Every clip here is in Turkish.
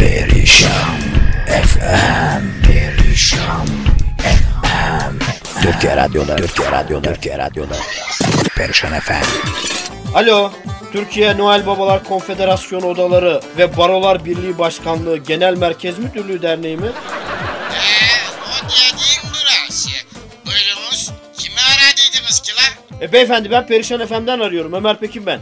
Perişan FM Perişan FM Türkiye Radyo'da Türkiye Radyo'da Türkiye Radyo'da Perişan FM Alo, Türkiye Noel Babalar Konfederasyonu Odaları ve Barolar Birliği Başkanlığı Genel Merkez Müdürlüğü Derneği mi? Ee, o dediğin burası. Buyurunuz. Kimi aradıydınız ki la? E, beyefendi ben Perişan FM'den arıyorum. Ömer Pekin ben.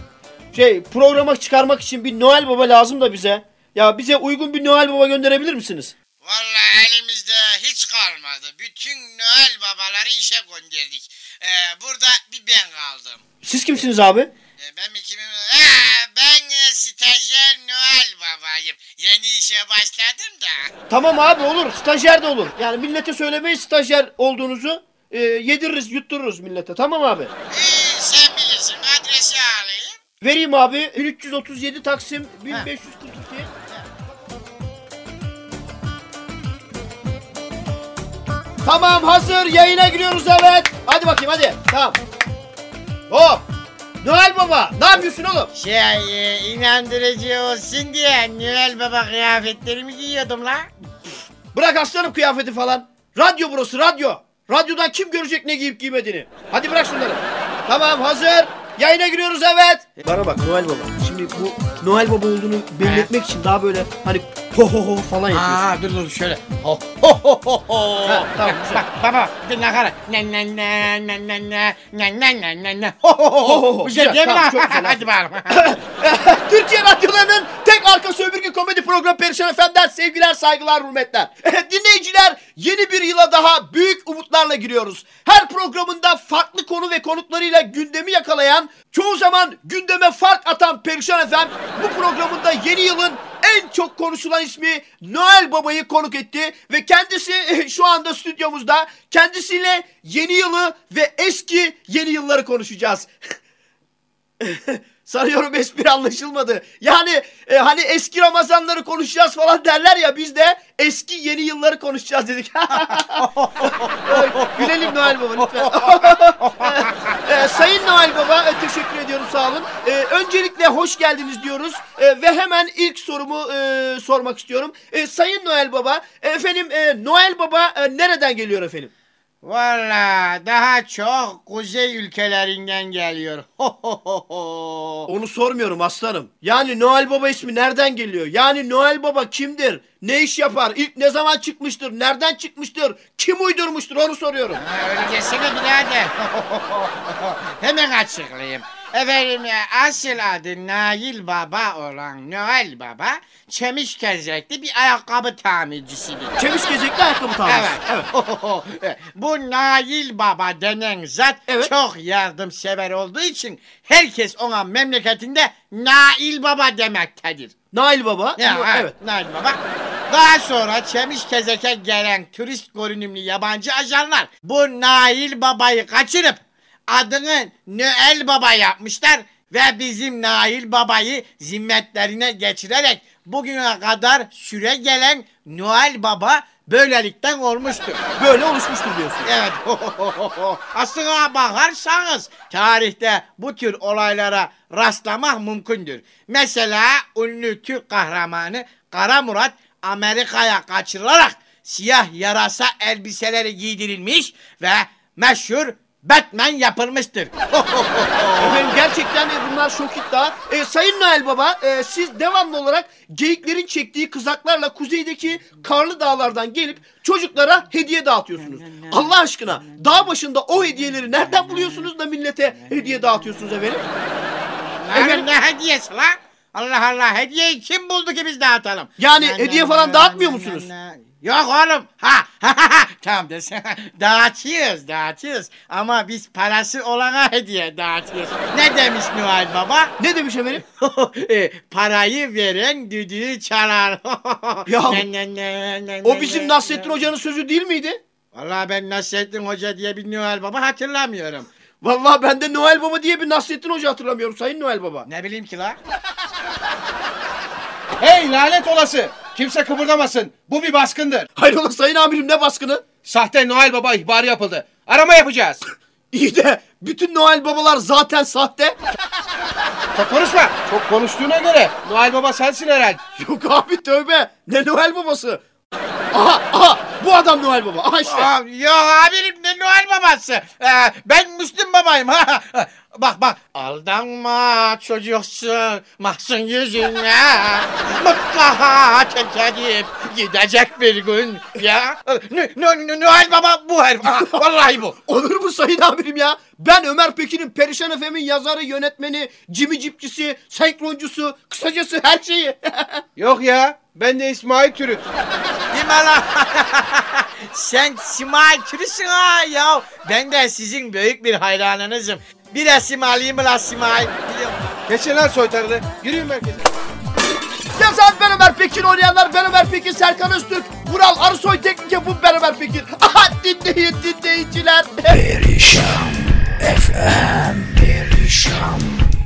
Şey, programa çıkarmak için bir Noel Baba lazım da bize. Ya bize uygun bir Noel Baba gönderebilir misiniz? Vallahi elimizde hiç kalmadı. Bütün Noel babaları işe gönderdik. Ee, burada bir ben kaldım. Siz kimsiniz abi? Ee, ben mi kimim? Ha, ben e, stajyer Noel babayım. Yeni işe başladım da. Tamam abi olur. Stajyer de olur. Yani millete söylemeyiz stajyer olduğunuzu. E, yediririz, yuttururuz millete. Tamam abi. Ee, sen bilirsin adresi alayım. Vereyim abi. 1337 Taksim 1542. Tamam hazır yayına giriyoruz evet. Hadi bakayım hadi. Tamam. Hop. Noel Baba ne yapıyorsun oğlum? Şey e, inandırıcı olsun diye Noel baba kıyafetlerimi giyiyordum la. Bırak aslanım kıyafeti falan. Radyo burası radyo. Radyodan kim görecek ne giyip giymediğini. Hadi bırak şunları. Tamam hazır. Yayına giriyoruz evet. Bana bak Noel Baba. Şimdi bu Noel Baba olduğunu belli etmek için daha böyle hani ho ho ho falan yapıyorsun. Aa dur dur şöyle. Ho ho ho ho ho. Ha, tamam, güzel. Bak baba bir nakarat. Ne ne ne ne ne ne ne ne ne ne ne ho ho ho Ho, ho. Güzel değil mi tamam, çok güzel, Hadi bakalım. Türkiye radyolarının tek arkası öbürkü komedi programı Perişan FM'den sevgiler, saygılar, hürmetler. Dinleyiciler yeni bir yıla daha büyük umutlarla giriyoruz. Her programında farklı konu ve konuklarıyla gündemi yakalayan, çoğu zaman gündeme fark atan Perişan FM bu programında yeni yılın en çok konuşulan ismi Noel Baba'yı konuk etti ve kendisi şu anda stüdyomuzda. Kendisiyle yeni yılı ve eski yeni yılları konuşacağız. Sanıyorum espri anlaşılmadı. Yani e, hani eski Ramazanları konuşacağız falan derler ya biz de eski yeni yılları konuşacağız dedik. Gülelim Noel Baba lütfen. E, Sayın Noel Baba e, teşekkür ediyorum sağ olun. E, öncelikle hoş geldiniz diyoruz E, ve hemen ilk sorumu e, sormak istiyorum. E, Sayın Noel Baba efendim e, Noel Baba e, nereden geliyor efendim? Valla daha çok kuzey ülkelerinden geliyor. Ho ho ho ho. Onu sormuyorum aslanım. Yani Noel Baba ismi nereden geliyor? Yani Noel Baba kimdir? Ne iş yapar? İlk ne zaman çıkmıştır? Nereden çıkmıştır? Kim uydurmuştur? Onu soruyorum. Ha, öyle desene birader. Hemen açıklayayım. Efendim e, asıl adı Nail Baba olan Noel Baba çemiş kezekli bir ayakkabı tamircisidir. Çemiş gezekli ayakkabı tarzı. Evet. evet. Bu Nail Baba denen zat Evet. çok yardımsever olduğu için herkes ona memleketinde Nail Baba demektedir. Nail Baba. Ya, evet. evet. Nail Baba. Daha sonra Çemiş Kezek'e gelen turist görünümlü yabancı ajanlar bu Nail Baba'yı kaçırıp adını Noel Baba yapmışlar ve bizim Nail Baba'yı zimmetlerine geçirerek bugüne kadar süre gelen Noel Baba böylelikten olmuştur. Böyle oluşmuştur diyorsun. Evet. Aslına bakarsanız tarihte bu tür olaylara rastlamak mümkündür. Mesela ünlü Türk kahramanı Kara Murat Amerika'ya kaçırılarak siyah yarasa elbiseleri giydirilmiş ve meşhur Batman yapılmıştır. Efendim gerçekten e, bunlar şok iddia. E, Sayın Noel Baba e, siz devamlı olarak geyiklerin çektiği kızaklarla kuzeydeki karlı dağlardan gelip çocuklara hediye dağıtıyorsunuz. Allah aşkına dağ başında o hediyeleri nereden buluyorsunuz da millete hediye dağıtıyorsunuz efendim? Efendim ne hediyesi la? Allah Allah hediyeyi kim buldu ki biz dağıtalım? Yani Na, na, hediye na, falan na, dağıtmıyor na, musunuz? na. Yok oğlum. Ha ha ha. Tamam desene. dağıtıyoruz dağıtıyoruz. Ama biz parası olana hediye dağıtıyoruz. Ne demiş Noel Baba? Ne demiş efendim? E, Parayı veren düdüğü çalar. Ya, Ne, ne, ne, ne, O bizim Nasrettin. Hoca'nın sözü değil miydi? Vallahi ben Nasrettin Hoca diye bir Noel Baba hatırlamıyorum. Vallahi ben de Noel Baba diye bir Nasrettin Hoca hatırlamıyorum Sayın Noel Baba. Ne bileyim ki la. Hey lanet olası! Kimse kıpırdamasın. Bu bir baskındır. Hayrola Sayın amirim ne baskını? Sahte Noel Baba ihbarı yapıldı. Arama yapacağız. İyi de bütün Noel babalar zaten sahte. Çok konuşma. Çok konuştuğuna göre Noel Baba sensin herhalde. Yok abi tövbe. Ne Noel babası? Aha aha bu adam Noel baba. Aha işte. Aa, ya abim ne Noel babası. Ee, ben Müslüm babayım. bak bak. Aldanma çocuksun. Mahzun yüzüne. Mutlaka çekilip gidecek bir gün. Ya. Ne, ne, ne- Noel baba bu herif. Vallahi bu. Olur mu sayın amirim ya? Ben Ömer Pekin'in Perişan FM'in yazarı, yönetmeni, cimi cipçisi, senkroncusu, kısacası her şeyi. Yok ya. Ben de İsmail Türüt. Değil mi lan? Sen Simay Türüsün ha ya. Ben de sizin büyük bir hayranınızım. Bir resim alayım mı lan Simay? Biliyor musun? Geçin lan soytarını. Yürüyün merkeze. Yazan ben Ömer Pekin, oynayanlar ben Ömer Pekin, Serkan Öztürk, Vural Arısoy, teknik yapım ben Ömer Pekin. Aha dinleyin dinleyiciler. Perişan FM Perişan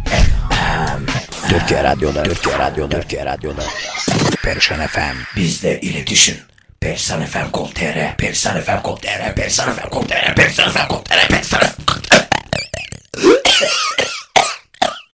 FM Türkiye Radyoları Türkiye Radyoları Türkiye Radyoları Perişan FM Bizle iletişim Perişan FM.com.tr Perişan FM.com.tr Perişan FM.com.tr Perişan FM.com.tr Perişan FM